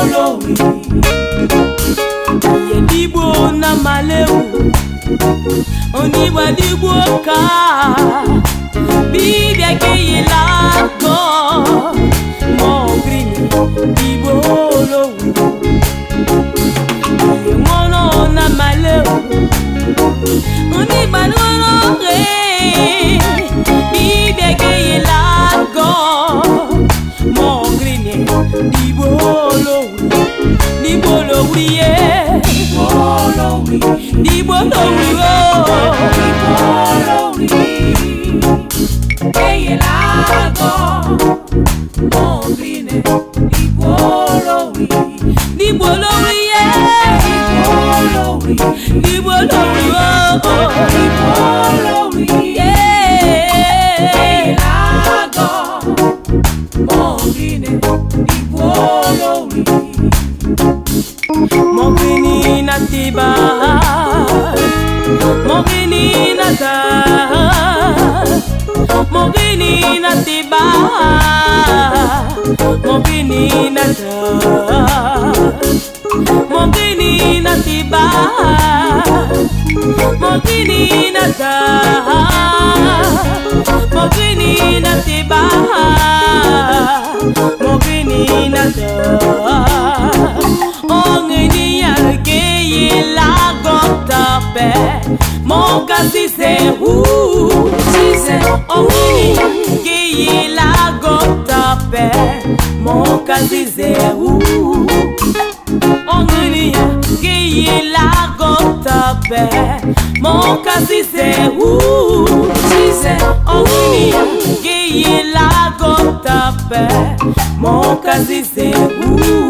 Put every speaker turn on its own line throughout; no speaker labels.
olórí yẹ̀dìbò náà máa léwu oníwàdìbò ká bíbẹ̀ kéye lágọ̀ mọ́ green ìbò olórí ìwọ̀n náà máa léwu onígbàdúró rẹ̀. ndị Igbo n'owuwe enyela agọ obine Igbo n'owi ndị Igbo n'owi ihe morini natiba morini nata morini natiba morini nata morini natiba morini nata morini natiba mon ka sise ou sise owini oh, kiyila gota pe mon ka sise ou ongini oh, kiyila gota pe mon ka sise ou sise owini oh, kiyila gota pe mon ka sise ou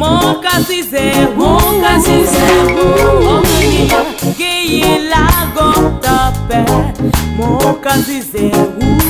mokasize mokasize omenia geyelago tape mokasize u